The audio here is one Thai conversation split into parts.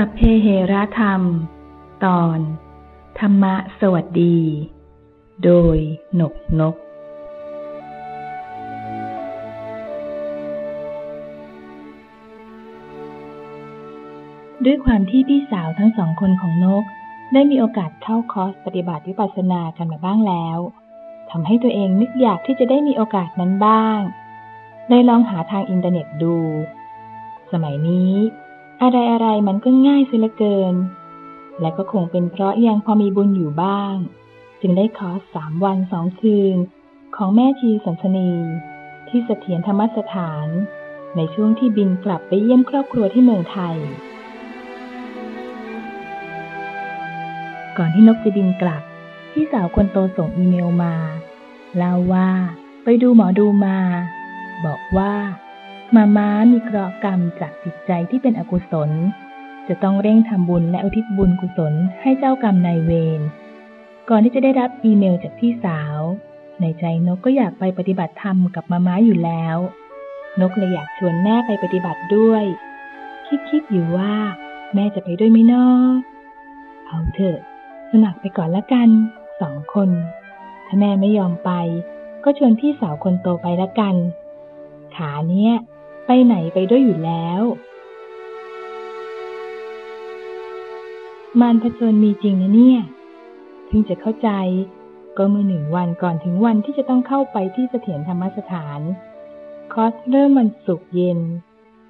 สัพเพเหระธรรม ตอน ธรรมะสวัสดี โดยหนกนก ด้วยความที่พี่สาวทั้งสองคนของนก ได้มีโอกาสเข้าคอร์สปฏิบัติวิปัสสนากันมาบ้างแล้วทำให้ตัวเองนึกอยากที่จะได้มีโอกาสนั้นบ้าง ได้ลองหาทางอินเทอร์เน็ตดู สมัยนี้ อะไรอะไรมันก็ง่ายเสียเหลือเกิน และก็คงเป็นเพราะยังพอมีบุญอยู่บ้าง จึงได้คอสสามวันสองคืน ของแม่ชีสันสนี ที่เสถียรธรรมสถาน ในช่วงที่บินกลับไปเยี่ยมครอบครัวที่เมืองไทย ก่อนที่นกจะบินกลับ พี่สาวคนโตส่งอีเมลมาเล่าว่าไปดูหมอดูมา บอกว่า มาม้ามีเคราะห์กรรมจากจิตใจที่เป็นอกุศล จะต้องเร่งทำบุญและอุทิศบุญกุศลให้เจ้ากรรมนายเวร ก่อนที่จะได้รับอีเมลจากพี่สาว ในใจนกก็อยากไปปฏิบัติธรรมกับมาม้าอยู่แล้ว นกเลยอยากชวนแม่ไปปฏิบัติด้วย คิดๆอยู่ว่า แม่จะไปด้วยไหมนอเอาเถอะ สมัครไปก่อนละกัน สองคน ถ้าแม่ไม่ยอมไป ก็ชวนพี่สาวคนโตไปละกัน ขาเนี้ย ไปไหนไปด้วยอยู่แล้ว มารผจญมีจริงนะเนี่ย ถึงจะเข้าใจ ก็เมื่อหนึ่งวันก่อนถึงวันที่จะต้องเข้าไปที่เสถียรธรรมสถาน คอสเริ่มวันศุกร์เย็น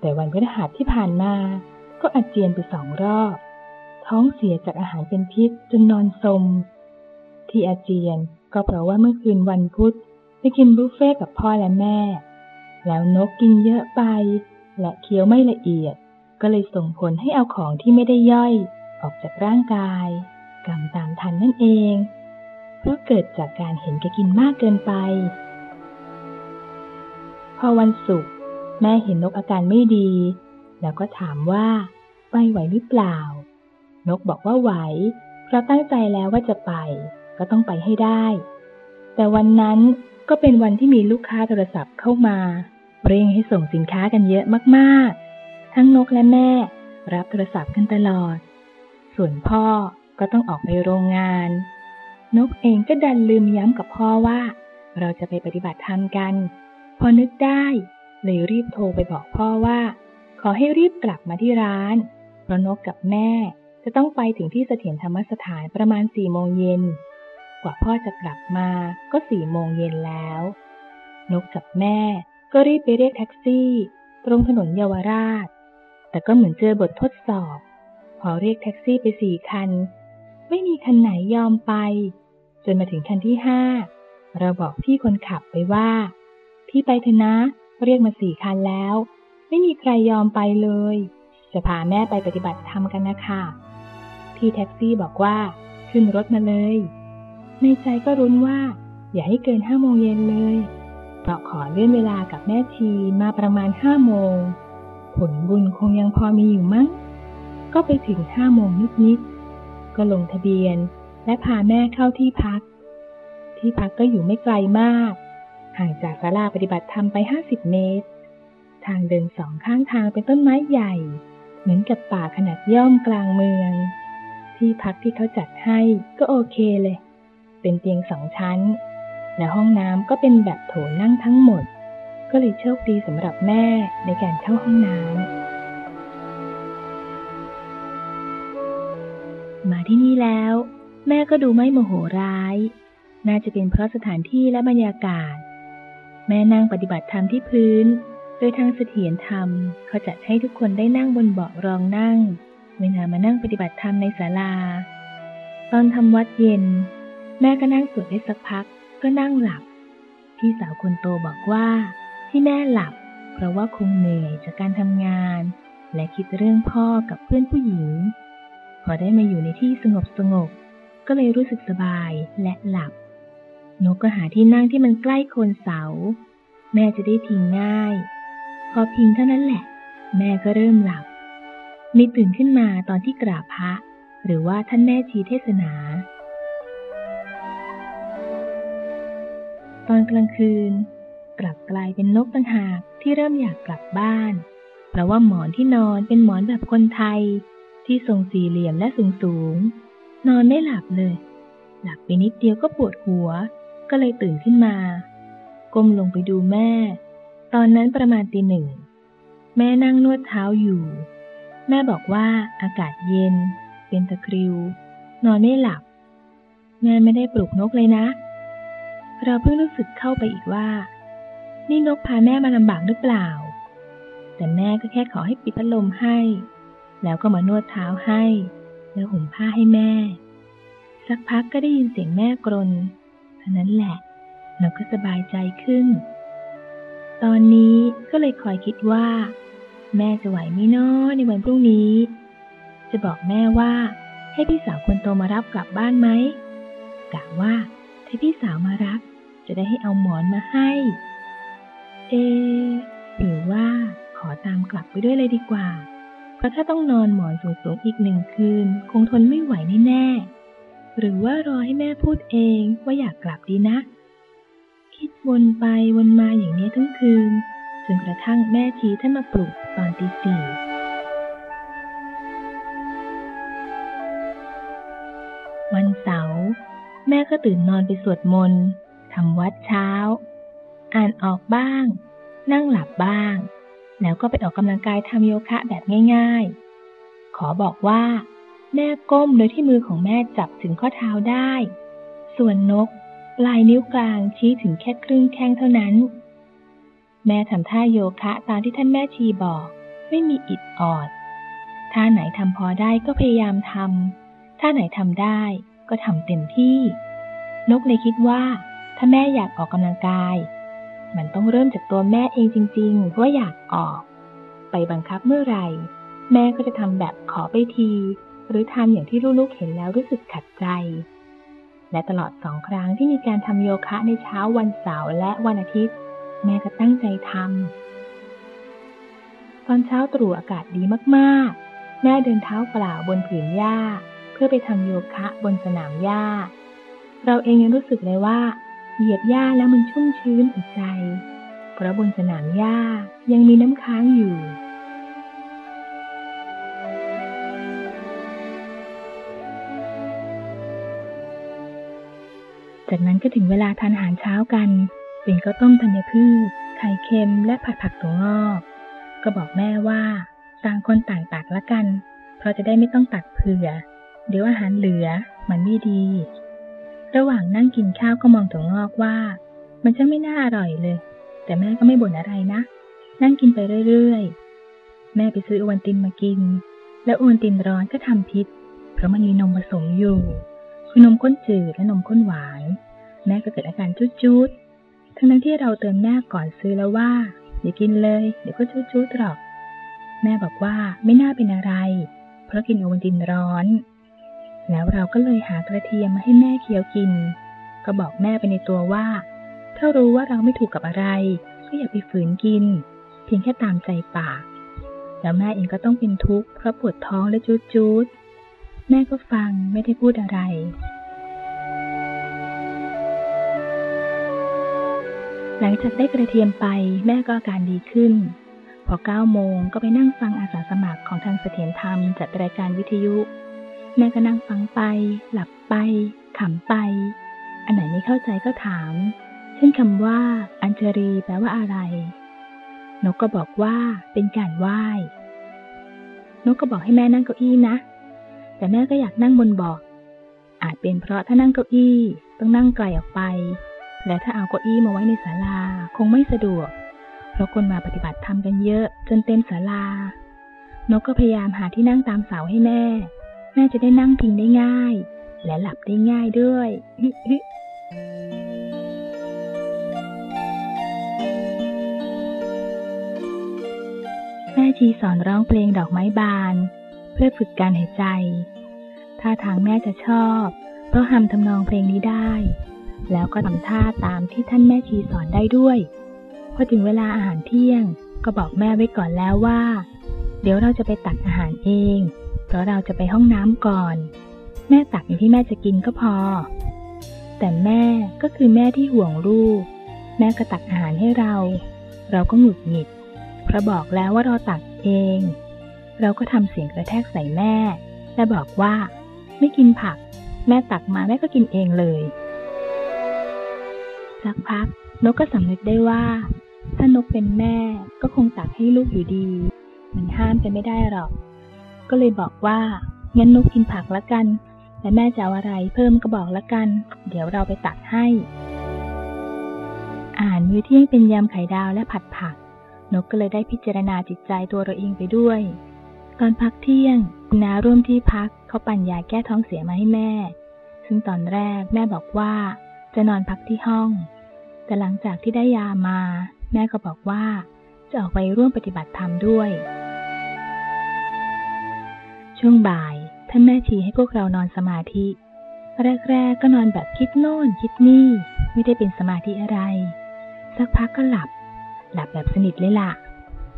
แต่วันพฤหัสที่ผ่านมา ก็อาเจียนไปสองรอบ ท้องเสียจากอาหารเป็นพิษจนนอนสม ที่อาเจียนก็เพราะว่าเมื่อคืนวันพุธไปกินบุฟเฟ่กับพ่อและแม่ แล้วนกกินเยอะไป และเคี้ยวไม่ละเอียด ก็เลยส่งผลให้เอาของที่ไม่ได้ย่อย ออกจากร่างกาย กรรมตามทันนั่นเอง เพราะเกิดจากการเห็นแกกินมากเกินไป พอวันศุกร์แม่เห็นนกอาการไม่ดี แล้วก็ถามว่า ไปไหวหรือเปล่า นกบอกว่าไหว เพราะตั้งใจแล้วว่าจะไป ก็ต้องไปให้ได้ แต่วันนั้นก็เป็นวันที่มีลูกค้าโทรศัพท์เข้ามา เร่งให้ส่งสินค้ากันเยอะมากๆ ทั้งนกและแม่ รับโทรศัพท์กันตลอด ส่วนพ่อก็ต้องออกไปโรงงาน นกเองก็ดันลืมย้ำกับพ่อว่า เราจะไปปฏิบัติธรรมกัน พอนึกได้ เลยรีบโทรไปบอกพ่อว่า ขอให้รีบกลับมาที่ร้าน เพราะนกกับแม่จะต้องไปถึงที่เสถียรธรรมสถานประมาณสี่โมงเย็น กว่าพ่อจะกลับมาก็สี่โมงเย็นแล้ว นกกับแม่ ก็รีบไปเรียกแท็กซี่ ตรงถนนเยาวราช แต่ก็เหมือนเจอบททดสอบ พอเรียกแท็กซี่ไปสี่คัน ไม่มีคันไหนยอมไป จนมาถึงคันที่ห้าเราบอกพี่คนขับไปว่า พี่ไปเถอะนะ เรียกมาสี่คันแล้ว ไม่มีใครยอมไปเลย จะพาแม่ไปปฏิบัติธรรมกันนะคะพี่แท็กซี่บอกว่าขึ้นรถมาเลย ในใจก็รุ้นว่า อย่าให้เกินห้าโมงเย็นเลย เราขอเลื่อนเวลากับแม่ชีมาประมาณห้าโมง ผลบุญคงยังพอมีอยู่มั้ง ก็ไปถึงห้าโมงนิดๆ ก็ลงทะเบียนและพาแม่เข้าที่พัก ที่พักก็อยู่ไม่ไกลมาก ห่างจากศาลาปฏิบัติธรรมไปห้าสิบเมตร ทางเดินสองข้างทางเป็นต้นไม้ใหญ่ เหมือนกับป่าขนาดย่อมกลางเมือง ที่พักที่เขาจัดให้ก็โอเคเลย เป็นเตียงสองชั้น และห้องน้ำก็เป็นแบบโถนั่งทั้งหมด ก็เลยโชคดีสำหรับแม่ในการเข้าห้องน้ำมาที่นี่แล้ว แม่ก็ดูไม่โมโหร้าย น่าจะเป็นเพราะสถานที่และบรรยากาศ แม่นั่งปฏิบัติธรรมที่พื้น โดยทางเสถียรธรรมเขาจัดให้ทุกคนได้นั่งบนเบาะรองนั่ง เวลามานั่งปฏิบัติธรรมในศาลา ตอนทำวัดเย็น แม่ก็นั่งสวดได้สักพัก ก็นั่งหลับ พี่สาวคนโตบอกว่าที่แม่หลับ เพราะว่าคงเหนื่อยจากการทำงาน และคิดเรื่องพ่อกับเพื่อนผู้หญิง พอได้มาอยู่ในที่สงบสงบก็เลยรู้สึกสบายและหลับนกก็หาที่นั่งที่มันใกล้โคนเสา แม่จะได้พิงง่าย พอพิงเท่านั้นแหละ แม่ก็เริ่มหลับมีตื่นขึ้นมาตอนที่กราบพระ หรือว่าท่านแม่ชีเทศนา ตอนกลางคืน กลับกลายเป็นนกต่างหากที่เริ่มอยากกลับบ้าน เพราะว่าหมอนที่นอนเป็นหมอนแบบคนไทย ที่ทรงสี่เหลี่ยมและสูงสูง นอนไม่หลับเลย หลับไปนิดเดียวก็ปวดหัว ก็เลยตื่นขึ้นมา ก้มลงไปดูแม่ ตอนนั้นประมาณตีหนึ่ง แม่นั่งนวดเท้าอยู่ แม่บอกว่าอากาศเย็น เป็นตะคริว นอนไม่หลับ แม่ไม่ได้ปลุกนกเลยนะ เราเพิ่งรู้สึกเข้าไปอีกว่า นี่นกพาแม่มาลำบากหรือเปล่า แต่แม่ก็แค่ขอให้ปิดพัดลมให้ แล้วก็มานวดเท้าให้ แล้วห่มผ้าให้แม่ สักพักก็ได้ยินเสียงแม่กรนเท่านั้นแหละ เราก็สบายใจขึ้น ตอนนี้ก็เลยคอยคิดว่า แม่จะไหวไหมเนาะในวันพรุ่งนี้ จะบอกแม่ว่าให้พี่สาวคนโตมารับกลับบ้านไหมกะว่า ถ้าพี่สาวมารับ จะได้ให้เอาหมอนมาให้ เอ หรือว่าขอตามกลับไปด้วยเลยดีกว่า เพราะถ้าต้องนอนหมอนสูงๆอีกหนึ่งคืน คงทนไม่ไหวแน่ๆหรือว่ารอให้แม่พูดเองว่าอยากกลับดีนะ คิดวนไปวนมาอย่างนี้ทั้งคืนจนกระทั่งแม่ชีท่านมาปลุกตอนตีสี่วันเสาร์ แม่ก็ตื่นนอนไปสวดมนต์ทำวัดเช้า อ่านออกบ้าง นั่งหลับบ้าง แล้วก็ไปออกกำลังกายทำโยคะแบบง่ายๆ ขอบอกว่า แม่ก้มโดยที่มือของแม่จับถึงข้อเท้าได้ ส่วนนกปลายนิ้วกลางชี้ถึงแค่ครึ่งแข้งเท่านั้น แม่ทำท่าโยคะตามที่ท่านแม่ชีบอก ไม่มีอิดออด ท่าไหนทำพอได้ก็พยายามทำท่าไหนทำได้ ก็ทำเต็มที่ นกเลยคิดว่า ถ้าแม่อยากออกกำลังกาย มันต้องเริ่มจากตัวแม่เองจริงๆว่าอยากออก ไปบังคับเมื่อไหร่ แม่ก็จะทำแบบขอไปที หรือทำอย่างที่ลูกๆเห็นแล้วรู้สึกขัดใจ และตลอดสองครั้งที่มีการทำโยคะในเช้าวันเสาร์และวันอาทิตย์ แม่ก็ตั้งใจทำตอนเช้าตรู่อากาศดีมาก ๆ แม่เดินเท้าเปล่าบนผืนหญ้า เพื่อไปทำโยคะบนสนามหญ้า เราเองยังรู้สึกเลยว่า เหยียบหญ้าแล้วมันชุ่มชื้นหัวใจ เพราะบนสนามหญ้ายังมีน้ำค้างอยู่จากนั้นก็ถึงเวลาทานอาหารเช้ากันเป็นข้าวต้มธัญพืช ไข่เค็ม และผัดผักถั่วงอก ก็บอกแม่ว่า ต่างคนต่างตักละกัน เพราะจะได้ไม่ต้องตักเผื่อ เดี๋ยวอาหารเหลือ มันไม่ดี ระหว่างนั่งกินข้าวก็มองถั่วงอกว่า มันจะไม่น่าอร่อยเลย แต่แม่ก็ไม่บ่นอะไรนะ นั่งกินไปเรื่อยๆ แม่ไปซื้ออวันตินมากิน แล้วอวันตินร้อนก็ทำพิษ เพราะมันมีนมผสมอยู่ คือนมข้นจืดและนมข้นหวาน แม่ก็เกิดอาการจุดๆ ทั้งนั้นที่เราเตือนแม่ก่อนซื้อแล้วว่าอย่ากินเลย เดี๋ยวก็จุดๆหรอก แม่บอกว่าไม่น่าเป็นอะไร เพราะกินอวันตินร้อน แล้วเราก็เลยหากระเทียมมาให้แม่เคี้ยวกิน ก็บอกแม่ไปในตัวว่า ถ้ารู้ว่าเราไม่ถูกกับอะไร ก็อย่าไปฝืนกิน เพียงแค่ตามใจปาก แล้วแม่เองก็ต้องเป็นทุกข์เพราะปวดท้องและจุดๆแม่ก็ฟังไม่ได้พูดอะไรหลังจากได้กระเทียมไปแม่ก็อาการดีขึ้น พอเก้าโมงก็ไปนั่งฟังอาสาสมัครของทางเสถียรธรรมจัดรายการวิทยุ แม่ก็นั่งฟังไป หลับไปขำไป อันไหนไม่เข้าใจก็ถาม เช่นคำว่า อัญชรีแปลว่าอะไรนกก็บอกว่าเป็นการไหว้ นกก็บอกให้แม่นั่งเก้าอี้นะ แต่แม่ก็อยากนั่งบนเบาะอาจเป็นเพราะถ้านั่งเก้าอี้ต้องนั่งไกลออกไป และถ้าเอาเก้าอี้มาไว้ในศาลาคงไม่สะดวก เพราะคนมาปฏิบัติธรรมกันเยอะจนเต็มศาลา นกก็พยายามหาที่นั่งตามเสาให้แม่ แม่จะได้นั่งพิงได้ง่าย และหลับได้ง่ายด้วยแม่ชีสอนร้องเพลงดอกไม้บาน เพื่อฝึกการหายใจ ท่าทางแม่จะชอบ เพราะฮัมทำนองเพลงนี้ได้ แล้วก็ทำท่าตามที่ท่านแม่ชีสอนได้ด้วยพอถึงเวลาอาหารเที่ยง ก็บอกแม่ไว้ก่อนแล้วว่า เดี๋ยวเราจะไปตักอาหารเอง เพราะเราจะไปห้องน้ำก่อน แม่ตักอย่างที่แม่จะกินก็พอ แต่แม่ก็คือแม่ที่ห่วงลูก แม่ก็ตักอาหารให้เรา เราก็หงุดหงิด เพราะบอกแล้วว่าเราตักเอง เราก็ทำเสียงกระแทกใส่แม่ และบอกว่า ไม่กินผัก แม่ตักมาแม่ก็กินเองเลยสักพักนกก็สำนึกได้ว่า ถ้านกเป็นแม่ก็คงตักให้ลูกอยู่ดี มันห้ามกันไม่ได้หรอก ก็เลยบอกว่างั้นนกกินผักละกัน และแม่จะเอาอะไรเพิ่มก็บอกละกัน เดี๋ยวเราไปตักให้อาหารมื้อเที่ยงเป็นยำไข่ดาวและผัดผัก นกก็เลยได้พิจารณาจิตใจตัวเราเองไปด้วย ตอนพักเที่ยงคุณนาร่วมที่พักเขาปั่นยาแก้ท้องเสียมาให้แม่ ซึ่งตอนแรกแม่บอกว่า จะนอนพักที่ห้อง แต่หลังจากที่ได้ยามา แม่ก็บอกว่า จะออกไปร่วมปฏิบัติธรรมด้วย ช่วงบ่าย ท่านแม่ชีให้พวกเรานอนสมาธิ แรกๆก็นอนแบบคิดโน่นคิดนี่ ไม่ได้เป็นสมาธิอะไร สักพักก็หลับ หลับแบบสนิทเลยล่ะ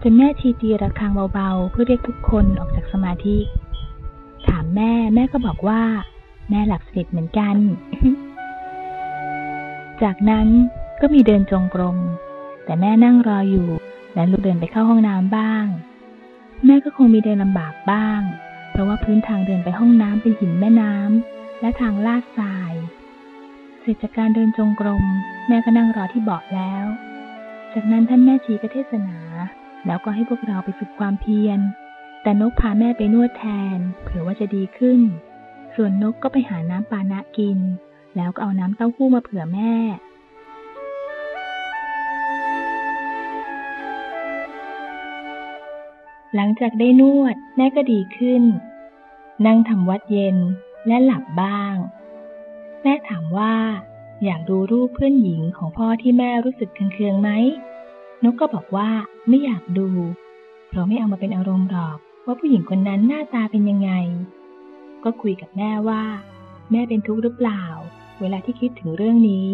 จนแม่ชีตีระฆังเบาๆ เพื่อเรียกทุกคนออกจากสมาธิ ถามแม่แม่ก็บอกว่า แม่หลับสนิทเหมือนกัน จากนั้นก็มีเดินจงกรม แต่แม่นั่งรออยู่ และลุกเดินไปเข้าห้องน้ำบ้าง แม่ก็คงมีเดินลำบากบ้าง ราะว่าพื้นทางเดินไปห้องน้ำเป็นหินแม่น้ำและทางลาดทราย เสร็จจากการเดินจงกรม แม่ก็นั่งรอที่เบาะแล้ว จากนั้นท่านแม่ชีก็เทศนา แล้วก็ให้พวกเราไปฝึกความเพียร แต่นกพาแม่ไปนวดแทน เผื่อว่าจะดีขึ้น ส่วนนกก็ไปหาน้ำปานะกิน แล้วก็เอาน้ำเต้าหู้มาเผื่อแม่หลังจากได้นวดแม่ก็ดีขึ้น นั่งทำวัดเย็นและหลับบ้าง แม่ถามว่า อยากดูรูปเพื่อนหญิงของพ่อที่แม่รู้สึกเคืองๆไหมนกก็บอกว่าไม่อยากดู เพราะไม่เอามาเป็นอารมณ์หรอกว่าผู้หญิงคนนั้นหน้าตาเป็นยังไง ก็คุยกับแม่ว่า แม่เป็นทุกข์หรือเปล่า เวลาที่คิดถึงเรื่องนี้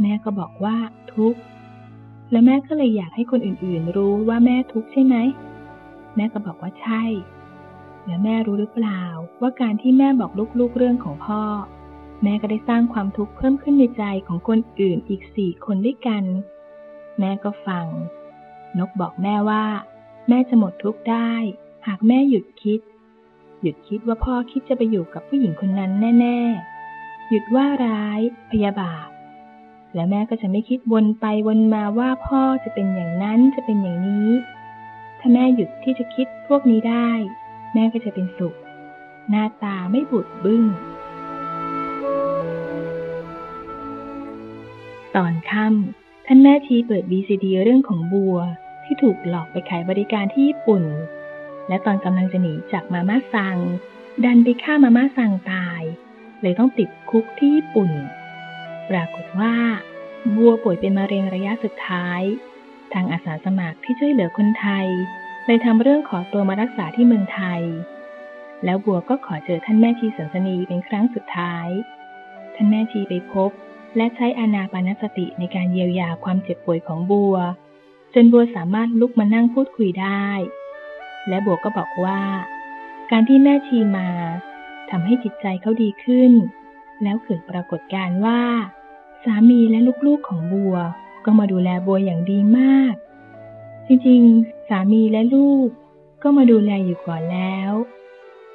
แม่ก็บอกว่าทุกข์และแม่ก็เลยอยากให้คนอื่นๆ รู้ว่าแม่ทุกข์ใช่ไหม แม่ก็บอกว่าใช่ และแม่รู้หรือเปล่า ว่าการที่แม่บอกลูกๆเรื่องของพ่อ แม่ก็ได้สร้างความทุกข์เพิ่มขึ้นในใจของคนอื่นอีกสี่คนด้วยกัน แม่ก็ฟัง นกบอกแม่ว่า แม่จะหมดทุกข์ได้ หากแม่หยุดคิด หยุดคิดว่าพ่อคิดจะไปอยู่กับผู้หญิงคนนั้นแน่ ๆ หยุดว่าร้าย พยาบาทและแม่ก็จะไม่คิดวนไปวนมาว่าพ่อจะเป็นอย่างนั้นจะเป็นอย่างนี้ ถ้าแม่หยุดที่จะคิดพวกนี้ได้ แม่ก็จะเป็นสุข หน้าตาไม่บูดบึ้ง ตอนค่ำท่านแม่ชีเปิด VCD เรื่องของบัวที่ถูกหลอกไปขายบริการที่ญี่ปุ่น และตอนกำลังจะหนีจากมาม่าซัง ดันไปฆ่ามาม่าซังตาย เลยต้องติดคุกที่ญี่ปุ่น ปรากฏว่า บัวป่วยเป็นมะเร็งระยะสุดท้าย ทางอาสาสมัครที่ช่วยเหลือคนไทย เลยทำเรื่องขอตัวมารักษาที่เมืองไทย แล้วบัวก็ขอเจอท่านแม่ชีสันสนีเป็นครั้งสุดท้าย ท่านแม่ชีไปพบ และใช้อานาปานสติในการเยียวยาความเจ็บป่วยของบัว จนบัวสามารถลุกมานั่งพูดคุยได้ และบัวก็บอกว่า การที่แม่ชีมาทำให้จิตใจเขาดีขึ้น แล้วเกิดปรากฏการณ์ว่า สามีและลูกๆของบัวก็มาดูแลบัวอย่างดีมาก จริงๆ สามีและลูกก็มาดูแลอยู่ก่อนแล้ว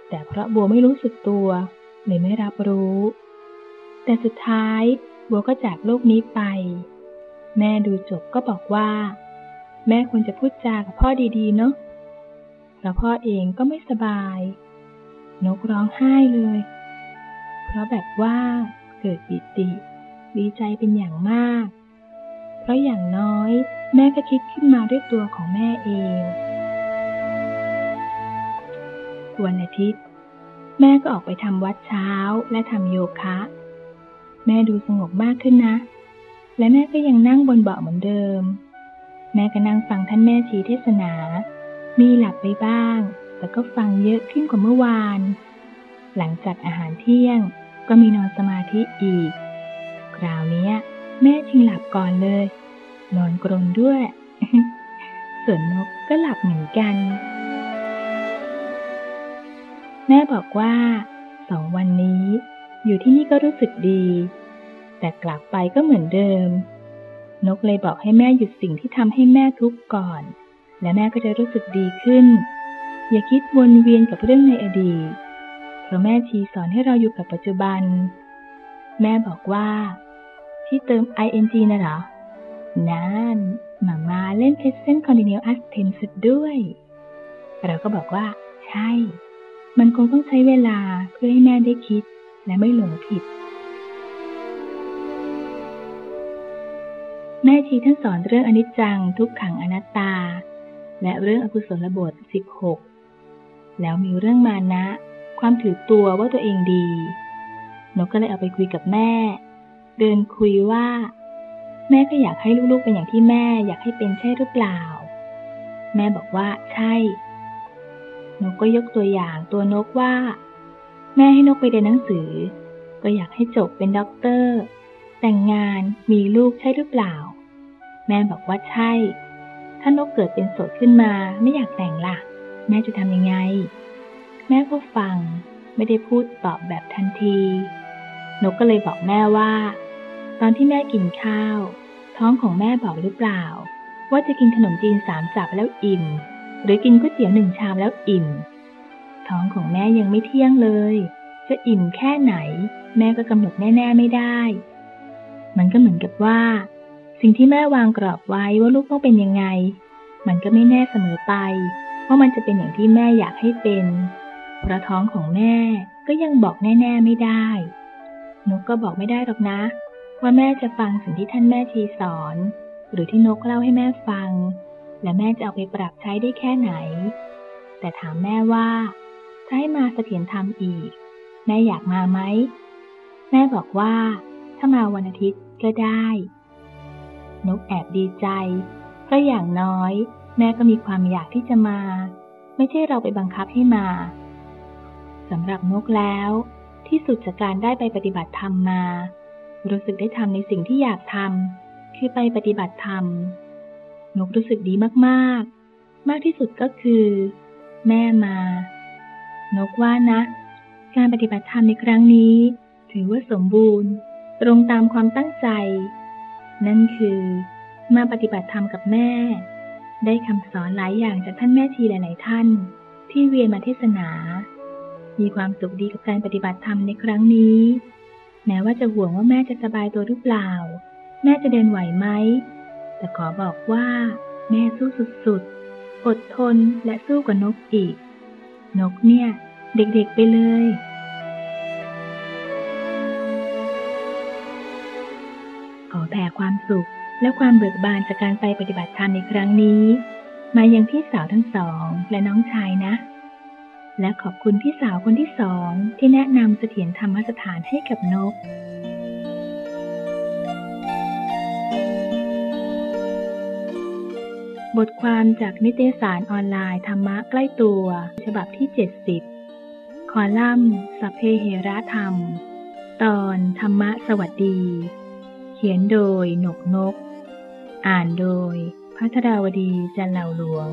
แต่เพราะบัวไม่รู้สึกตัวเลยไม่รับรู้ แต่สุดท้ายบัวก็จากโลกนี้ไป แม่ดูจบก็บอกว่า แม่ควรจะพูดจากับพ่อดีๆ เนาะเพราะพ่อเองก็ไม่สบาย นกร้องไห้เลย เพราะแบบว่าเกิดปิติ ดีใจเป็นอย่างมาก เพราะอย่างน้อย แม่ก็คิดขึ้นมาด้วยตัวของแม่เอง วันอาทิตย์ แม่ก็ออกไปทำวัดเช้าและทำโยคะ แม่ดูสงบมากขึ้นนะ และแม่ก็ยังนั่งบนเบาะเหมือนเดิม แม่ก็นั่งฟังท่านแม่ชีเทศนา มีหลับไปบ้าง แต่ก็ฟังเยอะขึ้นกว่าเมื่อวาน หลังจากอาหารเที่ยงก็มีนอนสมาธิอีก คราวนี้ แม่ชิงหลับก่อนเลย นอนกรนด้วย ส่วนนกก็หลับเหมือนกัน แม่บอกว่าสองวันนี้ อยู่ที่นี่ก็รู้สึกดี แต่กลับไปก็เหมือนเดิม นกเลยบอกให้แม่หยุดสิ่งที่ทำให้แม่ทุกข์ก่อน และแม่ก็จะรู้สึกดีขึ้น อย่าคิดวนเวียนกับเรื่องในอดีต เพราะแม่ชีสอนให้เราอยู่กับปัจจุบัน แม่บอกว่า ที่เติม ing นะหรอ นั่นมามาเล่น present continuous tense ด้วย เราก็บอกว่า ใช่ มันคงต้องใช้เวลาเพื่อให้แม่ได้คิดและไม่หลงผิด แม่ชีท่านสอนเรื่องอนิจจังทุกขังอนัตตา และเรื่องอกุศลบท 16 แล้วมีเรื่องมานะ ความถือตัวว่าตัวเองดี นกก็เลยเอาไปคุยกับแม่ เดินคุยว่า แม่ก็อยากให้ลูกๆเป็นอย่างที่แม่อยากให้เป็นใช่หรือเปล่า แม่บอกว่าใช่นกก็ยกตัวอย่างตัวนกว่า แม่ให้นกไปเรียนหนังสือ ก็อยากให้จบเป็นด็อกเตอร์ แต่งงานมีลูกใช่หรือเปล่า แม่บอกว่าใช่ ถ้านกเกิดเป็นโสดขึ้นมาไม่อยากแต่งล่ะ แม่จะทำยังไง แม่ก็ฟังไม่ได้พูดตอบแบบทันที นกก็เลยบอกแม่ว่า อนที่แม่กินข้าว ท้องของแม่บอกหรือเปล่า ว่าจะกินขนมจีนสามจับแล้วอิ่ม หรือกินก๋วยเตี๋ยวหนึ่งชามแล้วอิ่ม ท้องของแม่ยังไม่เที่ยงเลย จะอิ่มแค่ไหน แม่ก็กำหนดแน่ๆไม่ได้ มันก็เหมือนกับว่า สิ่งที่แม่วางกรอบไว้ว่าลูกต้องเป็นยังไง มันก็ไม่แน่เสมอไปว่ามันจะเป็นอย่างที่แม่อยากให้เป็นเพราะท้องของแม่ก็ยังบอกแน่ ๆไม่ได้นกก็บอกไม่ได้หรอกนะ ว่าแม่จะฟังสิ่งที่ท่านแม่ชีสอน หรือที่นกเล่าให้แม่ฟัง และแม่จะเอาไปปรับใช้ได้แค่ไหน แต่ถามแม่ว่า ถ้าให้มาเสถียรธรรมอีก แม่อยากมาไหม แม่บอกว่า ถ้ามาวันอาทิตย์ก็ได้ นกแอบดีใจ เพราะอย่างน้อย แม่ก็มีความอยากที่จะมา ไม่ใช่เราไปบังคับให้มาสำหรับนกแล้ว ที่สุดจากการได้ไปปฏิบัติธรรมมา รู้สึกได้ทำในสิ่งที่อยากทำคือไปปฏิบัติธรรมนกรู้สึกดีมากๆ มากที่สุดก็คือ แม่มา นกว่านะ การปฏิบัติธรรมในครั้งนี้ ถือว่าสมบูรณ์ ตรงตามความตั้งใจ นั่นคือ มาปฏิบัติธรรมกับแม่ ได้คำสอนหลายอย่างจากท่านแม่ชีหลาย ๆ ท่าน ที่เวียนมาเทศนา มีความสุขดีกับการปฏิบัติธรรมในครั้งนี้ แม้ว่าจะห่วงว่าแม่จะสบายตัวหรือเปล่า แม่จะเดินไหวไหม แต่ขอบอกว่า แม่สู้สุดๆ อดทนและสู้กว่านกอีก นกเนี่ย เด็กๆไปเลย ขอแผ่ความสุขและความเบิกบานจากการไปปฏิบัติธรรมในครั้งนี้ มายังพี่สาวทั้งสองและน้องชายนะ และขอบคุณพี่สาวคนที่สองที่แนะนำเสถียรธรรมสถานให้กับนก บทความจากนิตยสารออนไลน์ธรรมะใกล้ตัว ฉบับที่ 70 คอลัมน์สัพเพเหระธรรม ตอนธรรมะสวัสดี เขียนโดยหนกนก อ่านโดยพัทราวดีจันเหล่าหลวง